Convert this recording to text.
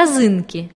разынки